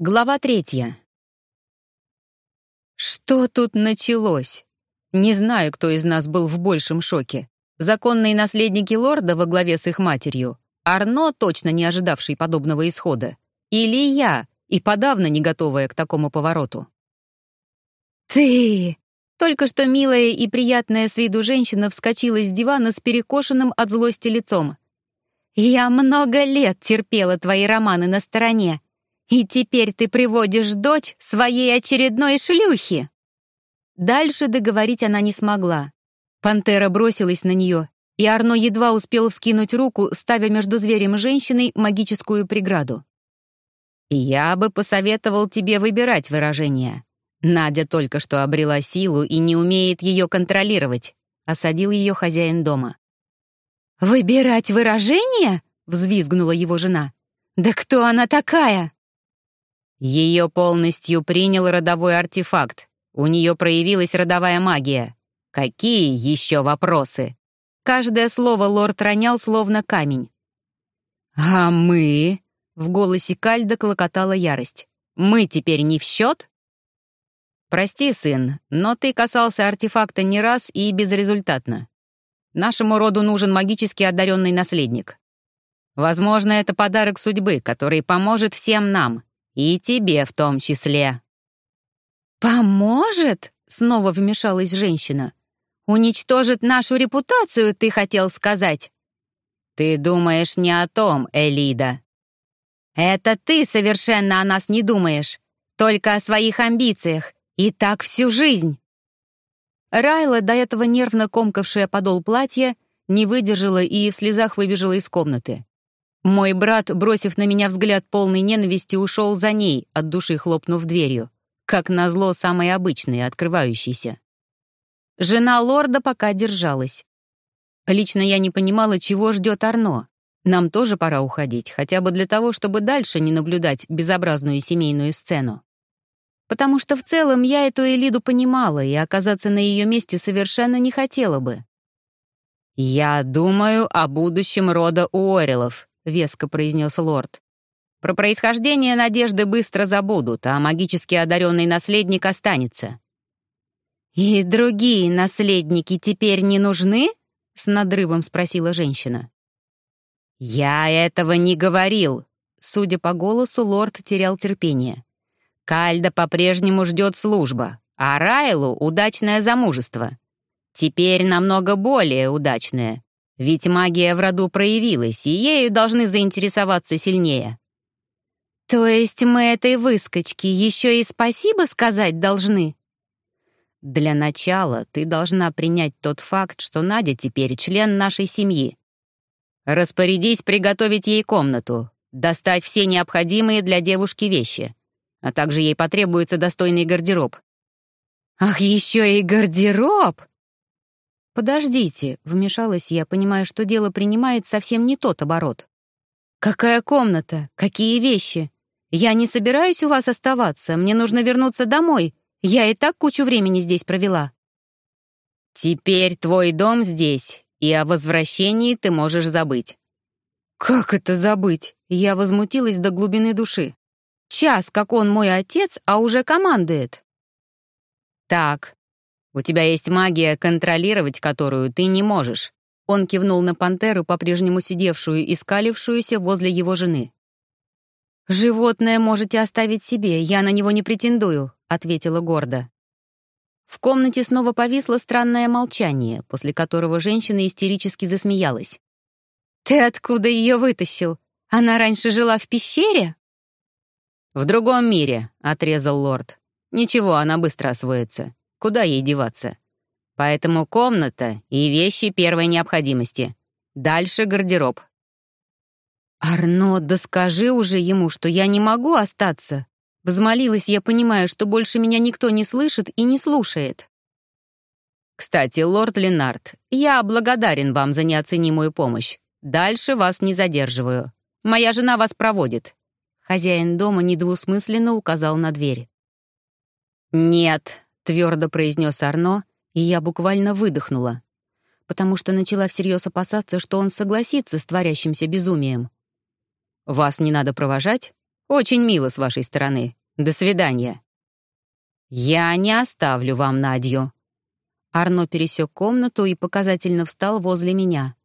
Глава третья. Что тут началось? Не знаю, кто из нас был в большем шоке. Законные наследники лорда во главе с их матерью, Арно, точно не ожидавший подобного исхода, или я, и подавно не готовая к такому повороту. «Ты!» Только что милая и приятная с виду женщина вскочила с дивана с перекошенным от злости лицом. «Я много лет терпела твои романы на стороне, и теперь ты приводишь дочь своей очередной шлюхи!» Дальше договорить она не смогла. Пантера бросилась на нее, и Арно едва успел вскинуть руку, ставя между зверем и женщиной магическую преграду. «Я бы посоветовал тебе выбирать выражение. Надя только что обрела силу и не умеет ее контролировать», — осадил ее хозяин дома. «Выбирать выражение?» — взвизгнула его жена. «Да кто она такая?» Ее полностью принял родовой артефакт. У нее проявилась родовая магия. Какие еще вопросы? Каждое слово лорд ронял словно камень. «А мы?» — в голосе Кальда клокотала ярость. «Мы теперь не в счет?» «Прости, сын, но ты касался артефакта не раз и безрезультатно. Нашему роду нужен магически одаренный наследник. Возможно, это подарок судьбы, который поможет всем нам, и тебе в том числе». «Поможет?» — снова вмешалась женщина. «Уничтожит нашу репутацию, ты хотел сказать?» «Ты думаешь не о том, Элида». «Это ты совершенно о нас не думаешь, только о своих амбициях, и так всю жизнь». Райла, до этого нервно комкавшая подол платья, не выдержала и в слезах выбежала из комнаты. Мой брат, бросив на меня взгляд полной ненависти, ушел за ней, от души хлопнув дверью. Как назло, самой обычной, открывающейся. Жена лорда пока держалась. Лично я не понимала, чего ждет Арно. Нам тоже пора уходить, хотя бы для того, чтобы дальше не наблюдать безобразную семейную сцену. Потому что в целом я эту Элиду понимала и оказаться на ее месте совершенно не хотела бы. «Я думаю о будущем рода Уоррелов», веско произнес лорд. Про происхождение надежды быстро забудут, а магически одаренный наследник останется. «И другие наследники теперь не нужны?» — с надрывом спросила женщина. «Я этого не говорил!» Судя по голосу, лорд терял терпение. «Кальда по-прежнему ждет служба, а Райлу — удачное замужество. Теперь намного более удачное, ведь магия в роду проявилась, и ею должны заинтересоваться сильнее. То есть мы этой выскочке еще и спасибо сказать должны? Для начала ты должна принять тот факт, что Надя теперь член нашей семьи. Распорядись приготовить ей комнату, достать все необходимые для девушки вещи, а также ей потребуется достойный гардероб. Ах, еще и гардероб! «Подождите», — вмешалась я, понимая, что дело принимает совсем не тот оборот. «Какая комната? Какие вещи? Я не собираюсь у вас оставаться, мне нужно вернуться домой. Я и так кучу времени здесь провела». «Теперь твой дом здесь, и о возвращении ты можешь забыть». «Как это забыть?» Я возмутилась до глубины души. «Час, как он мой отец, а уже командует». «Так, у тебя есть магия, контролировать которую ты не можешь». Он кивнул на пантеру, по-прежнему сидевшую и скалившуюся возле его жены. «Животное можете оставить себе, я на него не претендую», — ответила гордо. В комнате снова повисло странное молчание, после которого женщина истерически засмеялась. «Ты откуда ее вытащил? Она раньше жила в пещере?» «В другом мире», — отрезал лорд. «Ничего, она быстро освоится. Куда ей деваться? Поэтому комната и вещи первой необходимости. Дальше гардероб. «Арно, да скажи уже ему, что я не могу остаться!» Взмолилась я, понимая, что больше меня никто не слышит и не слушает. «Кстати, лорд Ленард, я благодарен вам за неоценимую помощь. Дальше вас не задерживаю. Моя жена вас проводит». Хозяин дома недвусмысленно указал на дверь. «Нет, твердо произнес Арно, и я буквально выдохнула, потому что начала всерьез опасаться, что он согласится с творящимся безумием. «Вас не надо провожать?» Очень мило с вашей стороны. До свидания». «Я не оставлю вам Надью». Арно пересек комнату и показательно встал возле меня.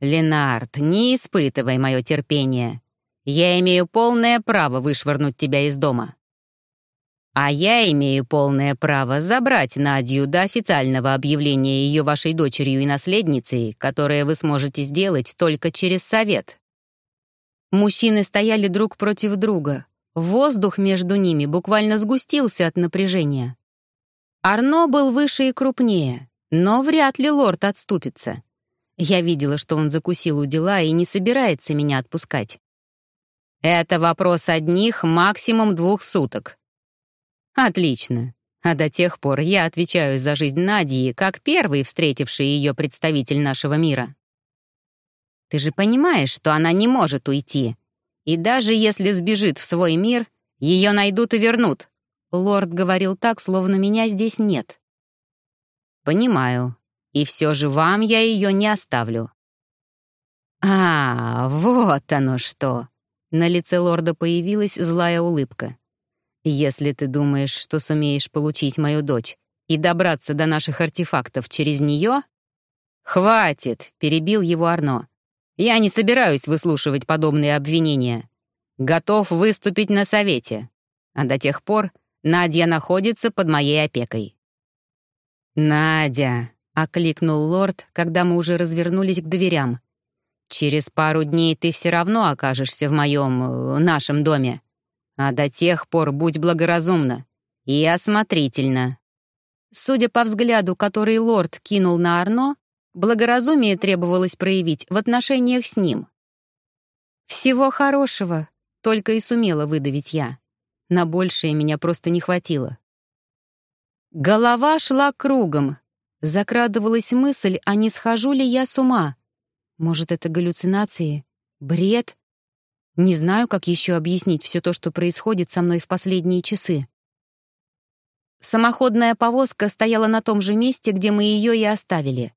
«Ленард, не испытывай мое терпение. Я имею полное право вышвырнуть тебя из дома». «А я имею полное право забрать Надю до официального объявления ее вашей дочерью и наследницей, которое вы сможете сделать только через совет». Мужчины стояли друг против друга. Воздух между ними буквально сгустился от напряжения. Арно был выше и крупнее, но вряд ли лорд отступится. Я видела, что он закусил у дела и не собирается меня отпускать. «Это вопрос одних, максимум двух суток». «Отлично. А до тех пор я отвечаю за жизнь Надии, как первый встретивший ее представитель нашего мира». Ты же понимаешь, что она не может уйти. И даже если сбежит в свой мир, ее найдут и вернут. Лорд говорил так, словно меня здесь нет. Понимаю. И все же вам я ее не оставлю. А, вот оно что. На лице лорда появилась злая улыбка. Если ты думаешь, что сумеешь получить мою дочь и добраться до наших артефактов через нее... «Хватит!» — перебил его Арно. Я не собираюсь выслушивать подобные обвинения. Готов выступить на совете. А до тех пор Надя находится под моей опекой». «Надя», — окликнул лорд, когда мы уже развернулись к дверям. «Через пару дней ты все равно окажешься в моем... Э, нашем доме. А до тех пор будь благоразумна и осмотрительна». Судя по взгляду, который лорд кинул на Арно, Благоразумие требовалось проявить в отношениях с ним. «Всего хорошего», — только и сумела выдавить я. На большее меня просто не хватило. Голова шла кругом. Закрадывалась мысль, а не схожу ли я с ума. Может, это галлюцинации? Бред? Не знаю, как еще объяснить все то, что происходит со мной в последние часы. Самоходная повозка стояла на том же месте, где мы ее и оставили.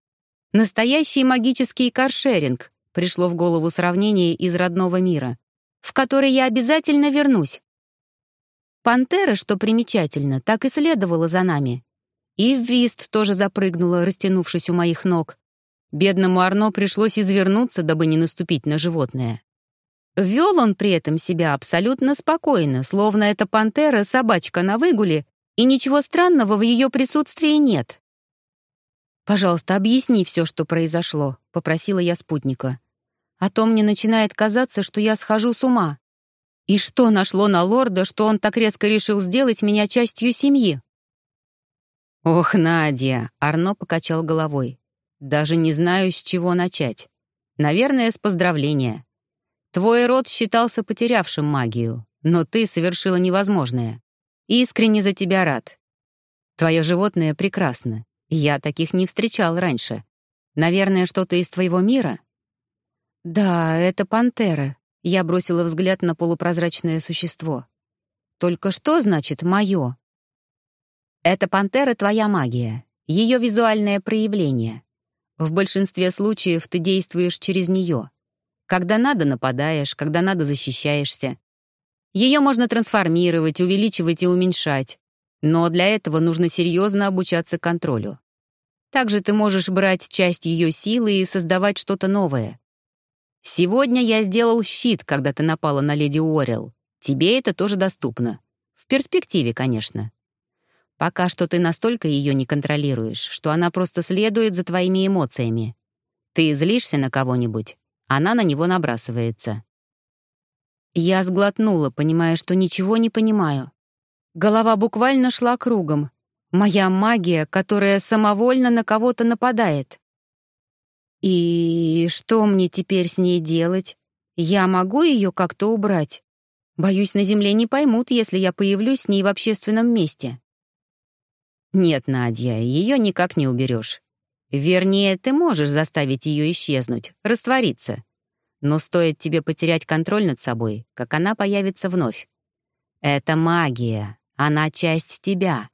Настоящий магический каршеринг, пришло в голову сравнение из родного мира, в который я обязательно вернусь. Пантера, что примечательно, так и следовала за нами. И Вист тоже запрыгнула, растянувшись у моих ног. Бедному Арно пришлось извернуться, дабы не наступить на животное. Вел он при этом себя абсолютно спокойно, словно эта пантера — собачка на выгуле, и ничего странного в ее присутствии нет. «Пожалуйста, объясни все, что произошло», — попросила я спутника. «А то мне начинает казаться, что я схожу с ума. И что нашло на лорда, что он так резко решил сделать меня частью семьи?» «Ох, Надя!» — Арно покачал головой. «Даже не знаю, с чего начать. Наверное, с поздравления. Твой род считался потерявшим магию, но ты совершила невозможное. Искренне за тебя рад. Твое животное прекрасно, я таких не встречал раньше. Наверное, что-то из твоего мира? Да, это пантера. Я бросила взгляд на полупрозрачное существо. Только что значит «моё»? Эта пантера — твоя магия, ее визуальное проявление. В большинстве случаев ты действуешь через нее. Когда надо, нападаешь, когда надо, защищаешься. Ее можно трансформировать, увеличивать и уменьшать. Но для этого нужно серьезно обучаться контролю. Также ты можешь брать часть ее силы и создавать что-то новое. Сегодня я сделал щит, когда ты напала на леди Уоррел. Тебе это тоже доступно. В перспективе, конечно. Пока что ты настолько ее не контролируешь, что она просто следует за твоими эмоциями. Ты злишься на кого-нибудь, она на него набрасывается. Я сглотнула, понимая, что ничего не понимаю. Голова буквально шла кругом. Моя магия, которая самовольно на кого-то нападает. И что мне теперь с ней делать? Я могу ее как-то убрать? Боюсь, на Земле не поймут, если я появлюсь с ней в общественном месте. Нет, Надя, ее никак не уберешь. Вернее, ты можешь заставить ее исчезнуть, раствориться. Но стоит тебе потерять контроль над собой, как она появится вновь. Это магия, она часть тебя.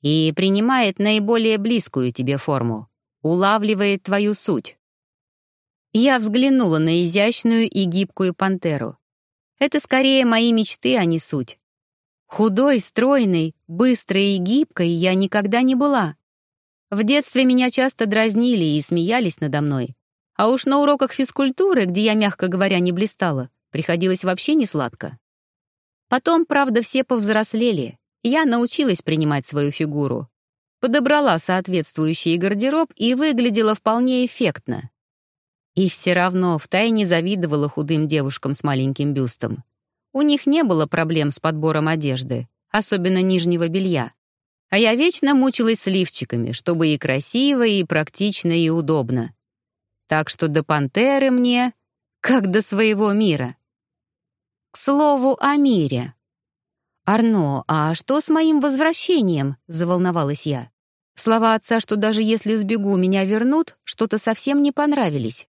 И принимает наиболее близкую тебе форму, улавливает твою суть. Я взглянула на изящную и гибкую пантеру. Это скорее мои мечты, а не суть. Худой, стройной, быстрой и гибкой я никогда не была. В детстве меня часто дразнили и смеялись надо мной. А уж на уроках физкультуры, где я, мягко говоря, не блистала, приходилось вообще не сладко. Потом, правда, все повзрослели, я научилась принимать свою фигуру. Подобрала соответствующий гардероб и выглядела вполне эффектно. И все равно втайне завидовала худым девушкам с маленьким бюстом. У них не было проблем с подбором одежды, особенно нижнего белья. А я вечно мучилась сливчиками, чтобы и красиво, и практично, и удобно. Так что до пантеры мне, как до своего мира. К слову о мире. «Арно, а что с моим возвращением?» — заволновалась я. Слова отца, что даже если сбегу, меня вернут, что-то совсем не понравились.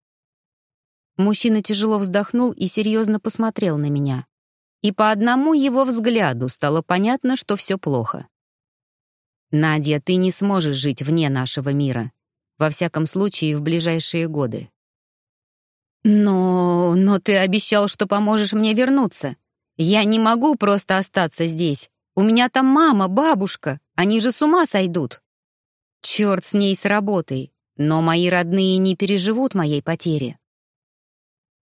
Мужчина тяжело вздохнул и серьезно посмотрел на меня. И по одному его взгляду стало понятно, что все плохо. «Надя, ты не сможешь жить вне нашего мира. Во всяком случае, в ближайшие годы». «Но... но ты обещал, что поможешь мне вернуться. Я не могу просто остаться здесь. У меня там мама, бабушка. Они же с ума сойдут». «Черт с ней с работой. Но мои родные не переживут моей потери».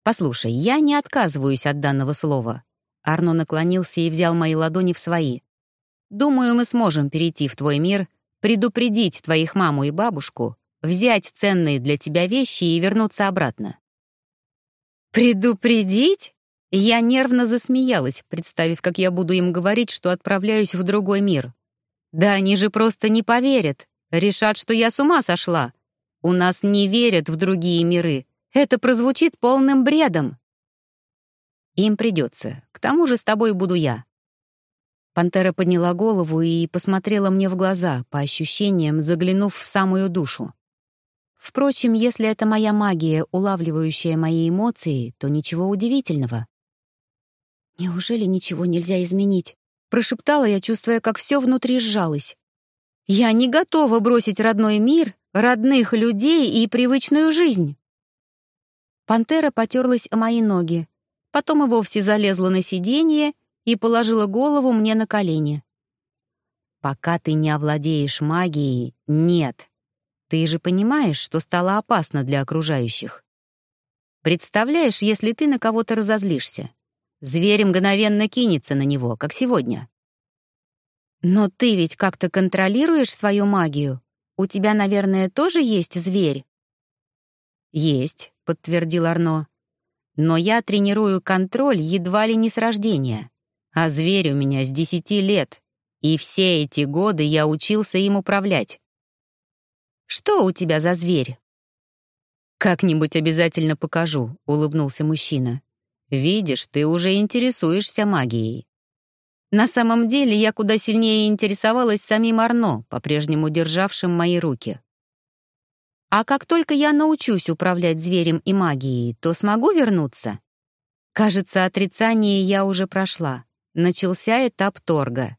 «Послушай, я не отказываюсь от данного слова». Арно наклонился и взял мои ладони в свои. Думаю, мы сможем перейти в твой мир, предупредить твоих маму и бабушку, взять ценные для тебя вещи и вернуться обратно». «Предупредить?» Я нервно засмеялась, представив, как я буду им говорить, что отправляюсь в другой мир. «Да они же просто не поверят, решат, что я с ума сошла. У нас не верят в другие миры. Это прозвучит полным бредом». «Им придется. К тому же с тобой буду я. Пантера подняла голову и посмотрела мне в глаза, по ощущениям заглянув в самую душу. Впрочем, если это моя магия, улавливающая мои эмоции, то ничего удивительного. «Неужели ничего нельзя изменить?» — прошептала я, чувствуя, как все внутри сжалось. «Я не готова бросить родной мир, родных людей и привычную жизнь». Пантера потерлась о мои ноги, потом и вовсе залезла на сиденье и положила голову мне на колени. «Пока ты не овладеешь магией, нет. Ты же понимаешь, что стало опасно для окружающих. Представляешь, если ты на кого-то разозлишься? Зверь мгновенно кинется на него, как сегодня. Но ты ведь как-то контролируешь свою магию. У тебя, наверное, тоже есть зверь?» «Есть», — подтвердил Арно. «Но я тренирую контроль едва ли не с рождения. А зверь у меня с десяти лет, и все эти годы я учился им управлять. Что у тебя за зверь? Как-нибудь обязательно покажу, улыбнулся мужчина. Видишь, ты уже интересуешься магией. На самом деле я куда сильнее интересовалась самим Арно, по-прежнему державшим мои руки. А как только я научусь управлять зверем и магией, то смогу вернуться? Кажется, отрицание я уже прошла. Начался этап торга.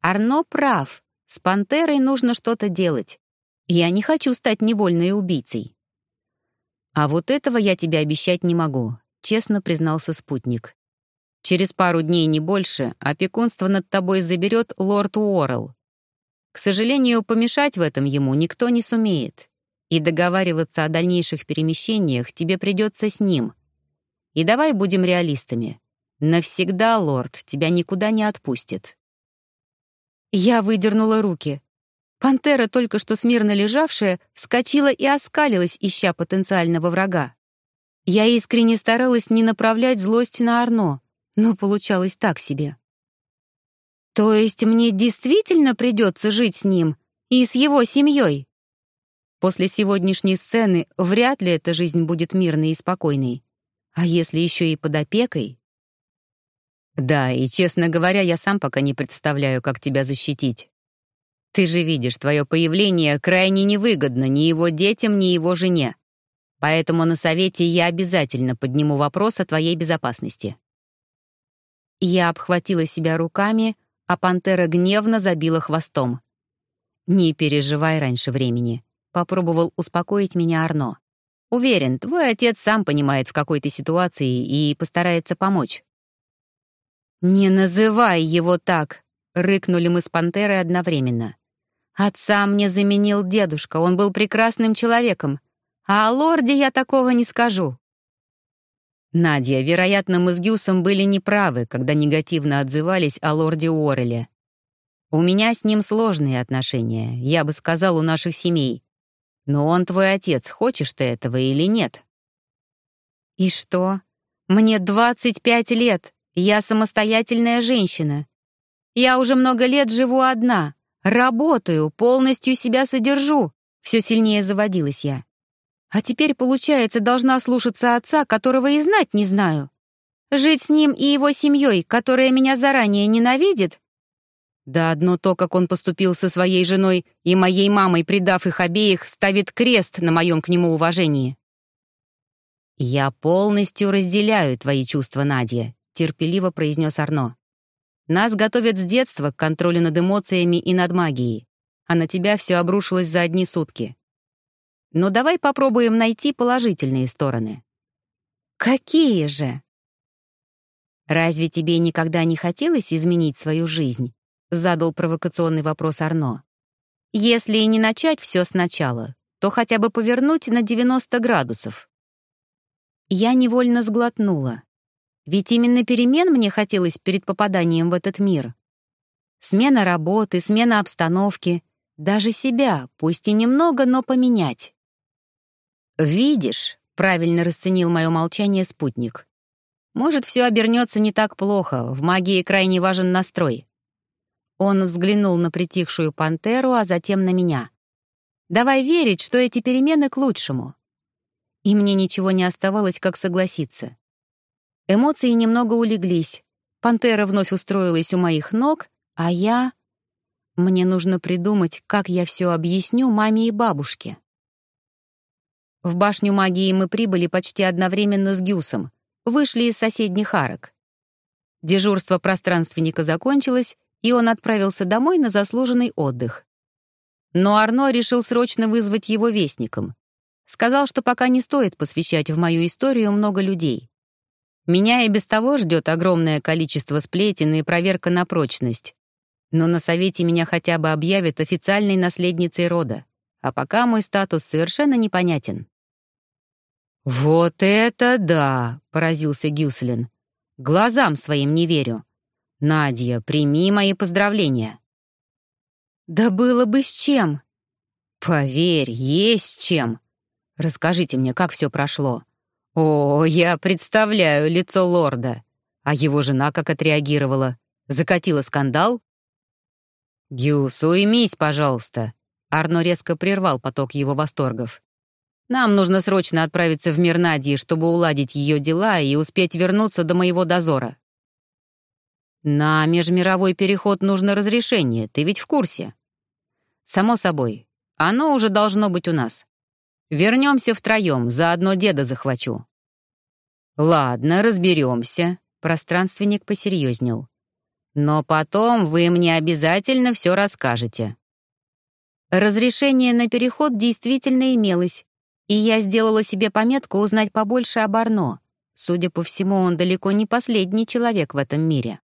Арно прав. С пантерой нужно что-то делать. Я не хочу стать невольной убийцей. А вот этого я тебе обещать не могу, честно признался спутник. Через пару дней, не больше, опекунство над тобой заберет лорд Уоррелл. К сожалению, помешать в этом ему никто не сумеет. И договариваться о дальнейших перемещениях тебе придется с ним. И давай будем реалистами. Навсегда, лорд, тебя никуда не отпустит. Я выдернула руки. Пантера, только что смирно лежавшая, вскочила и оскалилась, ища потенциального врага. Я искренне старалась не направлять злость на Арно, но получалось так себе. То есть мне действительно придется жить с ним и с его семьей? После сегодняшней сцены вряд ли эта жизнь будет мирной и спокойной. А если еще и под опекой, да, и, честно говоря, я сам пока не представляю, как тебя защитить. Ты же видишь, твое появление крайне невыгодно ни его детям, ни его жене. Поэтому на совете я обязательно подниму вопрос о твоей безопасности». Я обхватила себя руками, а пантера гневно забила хвостом. «Не переживай раньше времени», — попробовал успокоить меня Арно. «Уверен, твой отец сам понимает, в какой ты ситуации и постарается помочь». «Не называй его так!» — рыкнули мы с пантерой одновременно. «Отца мне заменил дедушка, он был прекрасным человеком, а о лорде я такого не скажу». Надя, вероятно, мы с Гюсом были неправы, когда негативно отзывались о лорде Уорреле. У меня с ним сложные отношения, я бы сказал, у наших семей. Но он твой отец, хочешь ты этого или нет? И что? Мне 25 лет, я самостоятельная женщина. Я уже много лет живу одна, работаю, полностью себя содержу. Все сильнее заводилась я. А теперь, получается, должна слушаться отца, которого и знать не знаю. Жить с ним и его семьей, которая меня заранее ненавидит? Да одно то, как он поступил со своей женой и моей мамой, предав их обеих, ставит крест на моем к нему уважении. «Я полностью разделяю твои чувства, Надя», — терпеливо произнес Арно. «Нас готовят с детства к контролю над эмоциями и над магией, а на тебя все обрушилось за одни сутки. Но давай попробуем найти положительные стороны. Какие же? Разве тебе никогда не хотелось изменить свою жизнь? Задал провокационный вопрос Арно. Если и не начать все сначала, то хотя бы повернуть на 90 градусов. Я невольно сглотнула. Ведь именно перемен мне хотелось перед попаданием в этот мир. Смена работы, смена обстановки, даже себя, пусть и немного, но поменять. «Видишь», — правильно расценил мое молчание спутник. «Может, все обернется не так плохо, в магии крайне важен настрой». Он взглянул на притихшую пантеру, а затем на меня. «Давай верить, что эти перемены к лучшему». И мне ничего не оставалось, как согласиться. Эмоции немного улеглись. Пантера вновь устроилась у моих ног, а я... Мне нужно придумать, как я все объясню маме и бабушке. В башню магии мы прибыли почти одновременно с Гюсом, вышли из соседних арок. Дежурство пространственника закончилось, и он отправился домой на заслуженный отдых. Но Арно решил срочно вызвать его вестником. Сказал, что пока не стоит посвящать в мою историю много людей. Меня и без того ждет огромное количество сплетен и проверка на прочность. Но на совете меня хотя бы объявят официальной наследницей рода, а пока мой статус совершенно непонятен. «Вот это да!» — поразился Гюслин. «Глазам своим не верю. Надя, прими мои поздравления». «Да было бы с чем!» «Поверь, есть чем. Расскажите мне, как все прошло». «О, я представляю лицо лорда. А его жена как отреагировала? Закатила скандал?» «Гюс, уймись, пожалуйста». Арно резко прервал поток его восторгов. Нам нужно срочно отправиться в мир Надии, чтобы уладить ее дела и успеть вернуться до моего дозора. На межмировой переход нужно разрешение, ты ведь в курсе? Само собой, оно уже должно быть у нас. Вернемся втроем, заодно деда захвачу. Ладно, разберемся, пространственник посерьезнел. Но потом вы мне обязательно все расскажете. Разрешение на переход действительно имелось, и я сделала себе пометку узнать побольше об Арно. Судя по всему, он далеко не последний человек в этом мире.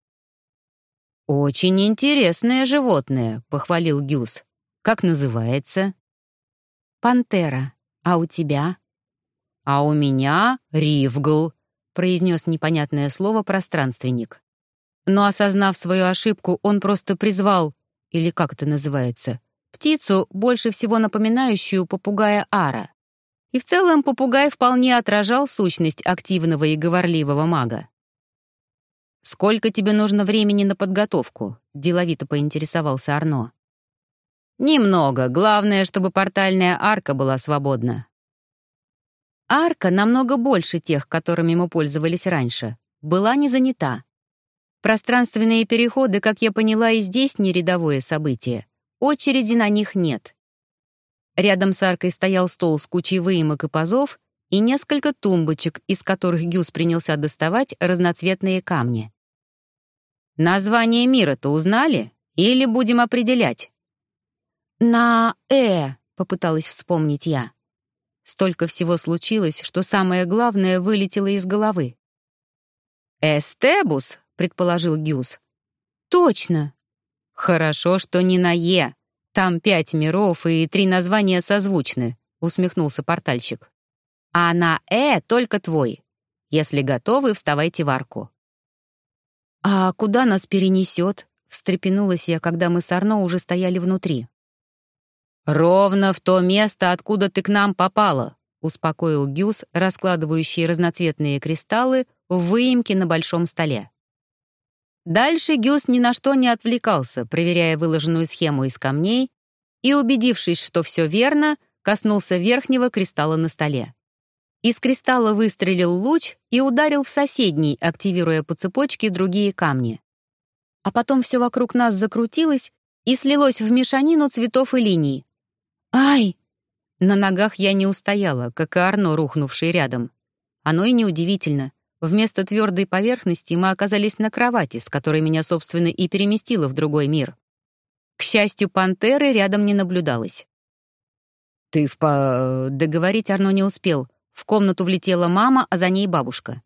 «Очень интересное животное», — похвалил Гюс. «Как называется?» «Пантера. А у тебя?» «А у меня Ривгл», — произнес непонятное слово пространственник. Но, осознав свою ошибку, он просто призвал, или как это называется, птицу, больше всего напоминающую попугая Ара. И в целом попугай вполне отражал сущность активного и говорливого мага. «Сколько тебе нужно времени на подготовку?» — деловито поинтересовался Арно. «Немного. Главное, чтобы портальная арка была свободна». Арка намного больше тех, которыми мы пользовались раньше. Была не занята. Пространственные переходы, как я поняла, и здесь не рядовое событие. Очереди на них нет. Рядом с аркой стоял стол с кучей выемок и пазов и несколько тумбочек, из которых Гюс принялся доставать разноцветные камни. «Название мира-то узнали? Или будем определять?» «На «э», — попыталась вспомнить я. Столько всего случилось, что самое главное вылетело из головы. «Эстебус», — предположил Гюс. «Точно!» «Хорошо, что не на Е. Там пять миров и три названия созвучны», — усмехнулся портальщик. «А на Э только твой. Если готовы, вставайте в арку». «А куда нас перенесет?» — встрепенулась я, когда мы с Арно уже стояли внутри. «Ровно в то место, откуда ты к нам попала», — успокоил Гюс, раскладывающий разноцветные кристаллы в выемке на большом столе. Дальше Гюс ни на что не отвлекался, проверяя выложенную схему из камней, и, убедившись, что все верно, коснулся верхнего кристалла на столе. Из кристалла выстрелил луч и ударил в соседний, активируя по цепочке другие камни. А потом все вокруг нас закрутилось и слилось в мешанину цветов и линий. «Ай!» На ногах я не устояла, как и Арно, рухнувший рядом. Оно и неудивительно. Вместо твердой поверхности мы оказались на кровати, с которой меня, собственно, и переместило в другой мир. К счастью, пантеры рядом не наблюдалось. «Ты в по...» Договорить Арно не успел — в комнату влетела мама, а за ней бабушка.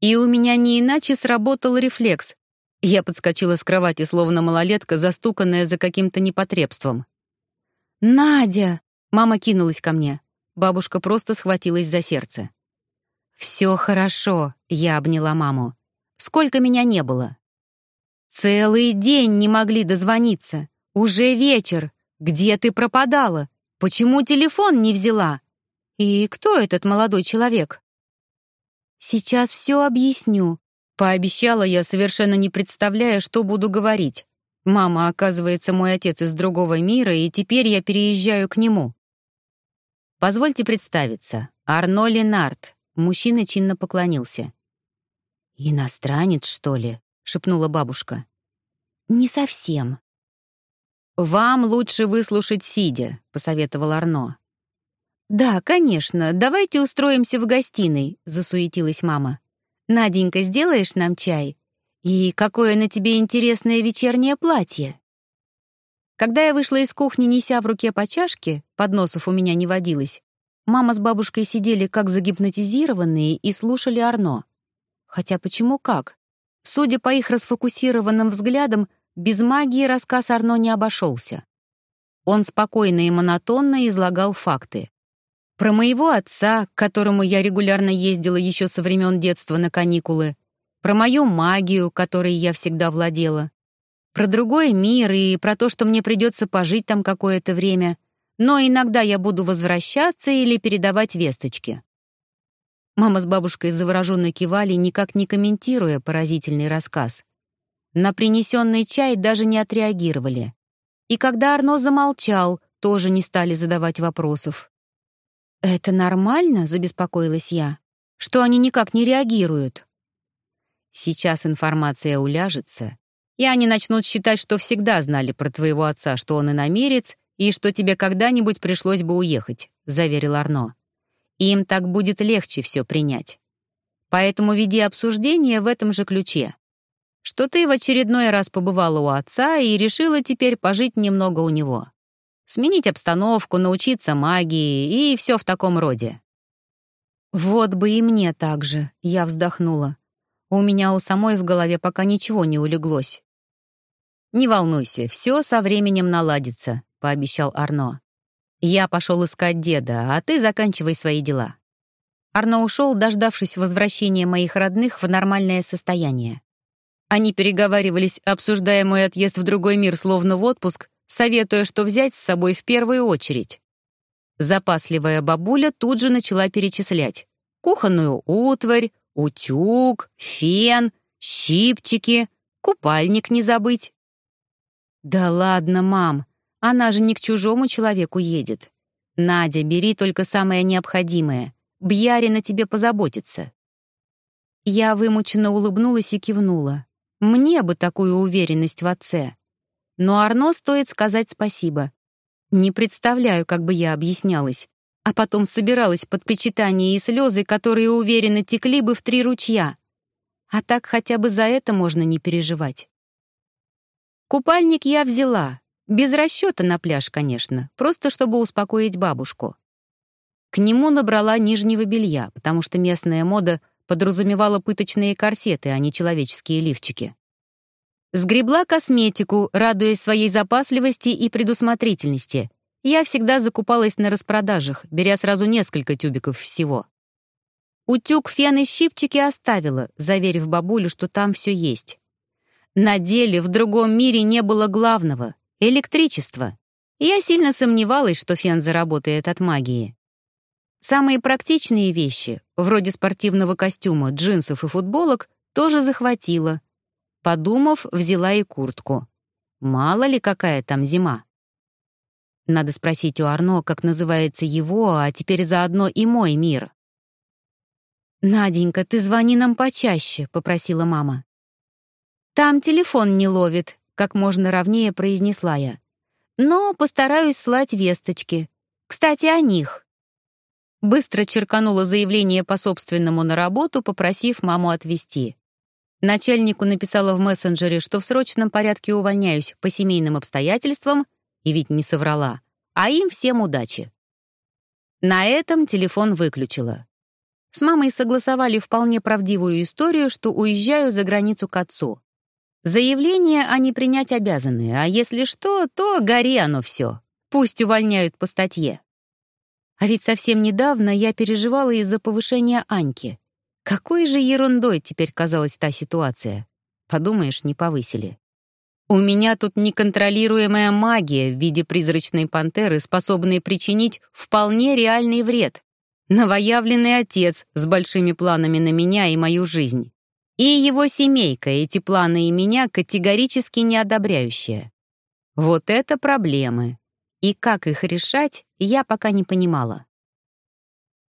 И у меня не иначе сработал рефлекс. Я подскочила с кровати, словно малолетка, застуканная за каким-то непотребством. «Надя!» — мама кинулась ко мне. Бабушка просто схватилась за сердце. «Все хорошо», — я обняла маму. «Сколько меня не было?» «Целый день не могли дозвониться. Уже вечер. Где ты пропадала? Почему телефон не взяла?» И кто этот молодой человек? Сейчас все объясню. Пообещала я, совершенно не представляя, что буду говорить. Мама, оказывается, мой отец из другого мира, и теперь я переезжаю к нему. Позвольте представиться. Арно Ленард. Мужчина чинно поклонился. «Иностранец, что ли?» — шепнула бабушка. «Не совсем». «Вам лучше выслушать сидя», — посоветовал Арно. «Да, конечно, давайте устроимся в гостиной», — засуетилась мама. «Наденька, сделаешь нам чай? И какое на тебе интересное вечернее платье!» Когда я вышла из кухни, неся в руке по чашке, подносов у меня не водилось, мама с бабушкой сидели как загипнотизированные и слушали Арно. Хотя почему как? Судя по их расфокусированным взглядам, без магии рассказ Арно не обошелся. Он спокойно и монотонно излагал факты. Про моего отца, к которому я регулярно ездила еще со времен детства на каникулы. Про мою магию, которой я всегда владела. Про другой мир и про то, что мне придется пожить там какое-то время. Но иногда я буду возвращаться или передавать весточки. Мама с бабушкой завороженно кивали, никак не комментируя поразительный рассказ. На принесенный чай даже не отреагировали. И когда Арно замолчал, тоже не стали задавать вопросов. «Это нормально?» — забеспокоилась я. «Что они никак не реагируют?» «Сейчас информация уляжется, и они начнут считать, что всегда знали про твоего отца, что он иномерец, и что тебе когда-нибудь пришлось бы уехать», — заверил Арно. «Им так будет легче все принять. Поэтому веди обсуждение в этом же ключе. Что ты в очередной раз побывала у отца и решила теперь пожить немного у него. Сменить обстановку, научиться магии и все в таком роде. «Вот бы и мне так же», — я вздохнула. У меня у самой в голове пока ничего не улеглось. «Не волнуйся, все со временем наладится», — пообещал Арно. «Я пошел искать деда, а ты заканчивай свои дела». Арно ушел, дождавшись возвращения моих родных в нормальное состояние. Они переговаривались, обсуждая мой отъезд в другой мир словно в отпуск, советуя, что взять с собой в первую очередь. Запасливая бабуля тут же начала перечислять. Кухонную утварь, утюг, фен, щипчики, купальник не забыть. «Да ладно, мам, она же не к чужому человеку едет. Надя, бери только самое необходимое. Бьяри на тебе позаботится». Я вымученно улыбнулась и кивнула. Мне бы такую уверенность в отце. Но Арно стоит сказать спасибо. Не представляю, как бы я объяснялась. А потом собиралась под причитания и слезы, которые уверенно текли бы в три ручья. А так хотя бы за это можно не переживать. Купальник я взяла. Без расчета на пляж, конечно, просто чтобы успокоить бабушку. К нему набрала нижнего белья, потому что местная мода подразумевала пыточные корсеты, а не человеческие лифчики. Сгребла косметику, радуясь своей запасливости и предусмотрительности. Я всегда закупалась на распродажах, беря сразу несколько тюбиков всего. Утюг, фен и щипчики оставила, заверив бабулю, что там все есть. На деле в другом мире не было главного — электричества. Я сильно сомневалась, что фен заработает от магии. Самые практичные вещи, вроде спортивного костюма, джинсов и футболок, тоже захватила, Подумав, взяла и куртку. Мало ли какая там зима. Надо спросить у Арно, как называется его, а теперь заодно и мой мир. «Наденька, ты звони нам почаще», — попросила мама. «Там телефон не ловит», — как можно ровнее произнесла я. «Но постараюсь слать весточки. Кстати, о них». Быстро черканула заявление по собственному на работу, попросив маму отвезти. Начальнику написала в мессенджере, что в срочном порядке увольняюсь по семейным обстоятельствам, и ведь не соврала, а им всем удачи. На этом телефон выключила. С мамой согласовали вполне правдивую историю, что уезжаю за границу к отцу. Заявление они принять обязаны, а если что, то гори оно все. Пусть увольняют по статье. А ведь совсем недавно я переживала из-за повышения Аньки. Какой же ерундой теперь казалась та ситуация. Подумаешь, не повысили. У меня тут неконтролируемая магия в виде призрачной пантеры, способной причинить вполне реальный вред. Новоявленный отец с большими планами на меня и мою жизнь. И его семейка эти планы и меня категорически не одобряющая. Вот это проблемы. И как их решать, я пока не понимала.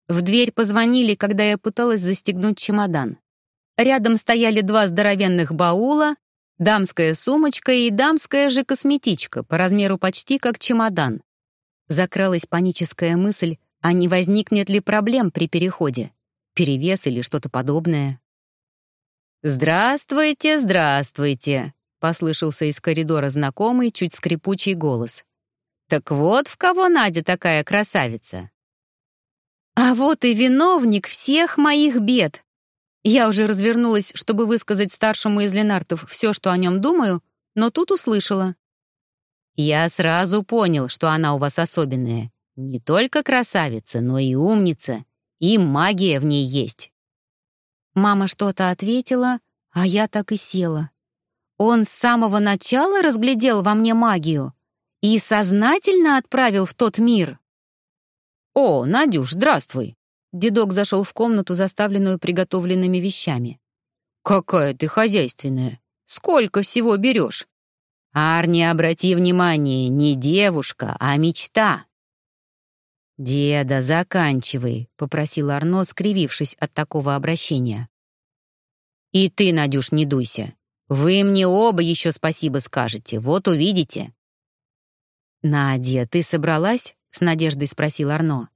В дверь позвонили, когда я пыталась застегнуть чемодан. Рядом стояли два здоровенных баула, дамская сумочка и дамская же косметичка, по размеру почти как чемодан. Закралась паническая мысль, а не возникнет ли проблем при переходе? Перевес или что-то подобное? «Здравствуйте, здравствуйте!» — послышался из коридора знакомый, чуть скрипучий голос. «Так вот в кого Надя такая красавица!» А вот и виновник всех моих бед. Я уже развернулась, чтобы высказать старшему из Ленартов все, что о нем думаю, но тут услышала. Я сразу понял, что она у вас особенная. Не только красавица, но и умница. И магия в ней есть. Мама что-то ответила, а я так и села. Он с самого начала разглядел во мне магию и сознательно отправил в тот мир. «О, Надюш, здравствуй!» Дедок зашел в комнату, заставленную приготовленными вещами. «Какая ты хозяйственная! Сколько всего берешь?» «Арни, обрати внимание, не девушка, а мечта!» «Деда, заканчивай», — попросил Арно, скривившись от такого обращения. «И ты, Надюш, не дуйся. Вы мне оба еще спасибо скажете, вот увидите». «Надя, ты собралась?» — с надеждой спросил Арно.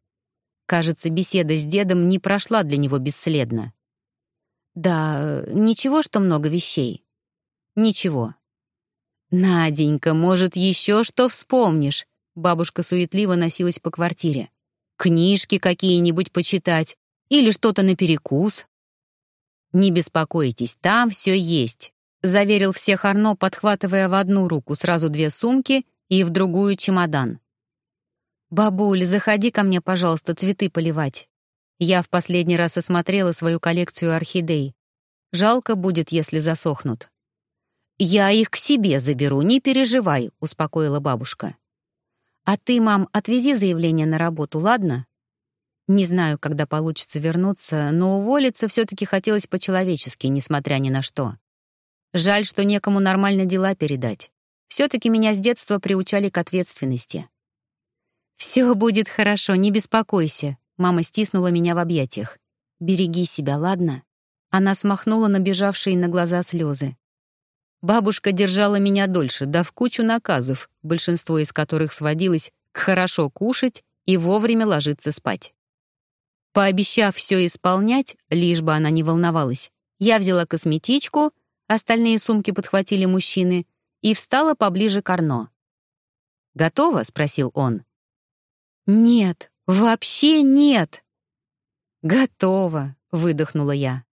Кажется, беседа с дедом не прошла для него бесследно. «Да, ничего, что много вещей». «Ничего». «Наденька, может, еще что вспомнишь?» Бабушка суетливо носилась по квартире. «Книжки какие-нибудь почитать или что-то на перекус?» «Не беспокойтесь, там все есть», — заверил всех Арно, подхватывая в одну руку сразу две сумки и в другую чемодан. «Бабуль, заходи ко мне, пожалуйста, цветы поливать». Я в последний раз осмотрела свою коллекцию орхидей. Жалко будет, если засохнут. «Я их к себе заберу, не переживай», — успокоила бабушка. «А ты, мам, отвези заявление на работу, ладно?» Не знаю, когда получится вернуться, но уволиться все-таки хотелось по-человечески, несмотря ни на что. Жаль, что некому нормально дела передать. Все-таки меня с детства приучали к ответственности. «Все будет хорошо, не беспокойся», — мама стиснула меня в объятиях. «Береги себя, ладно?» Она смахнула набежавшие на глаза слезы. Бабушка держала меня дольше, дав кучу наказов, большинство из которых сводилось к хорошо кушать и вовремя ложиться спать. Пообещав все исполнять, лишь бы она не волновалась, я взяла косметичку, остальные сумки подхватили мужчины, и встала поближе к Арно. «Готово?» — спросил он. «Нет, вообще нет!» «Готово. выдохнула я.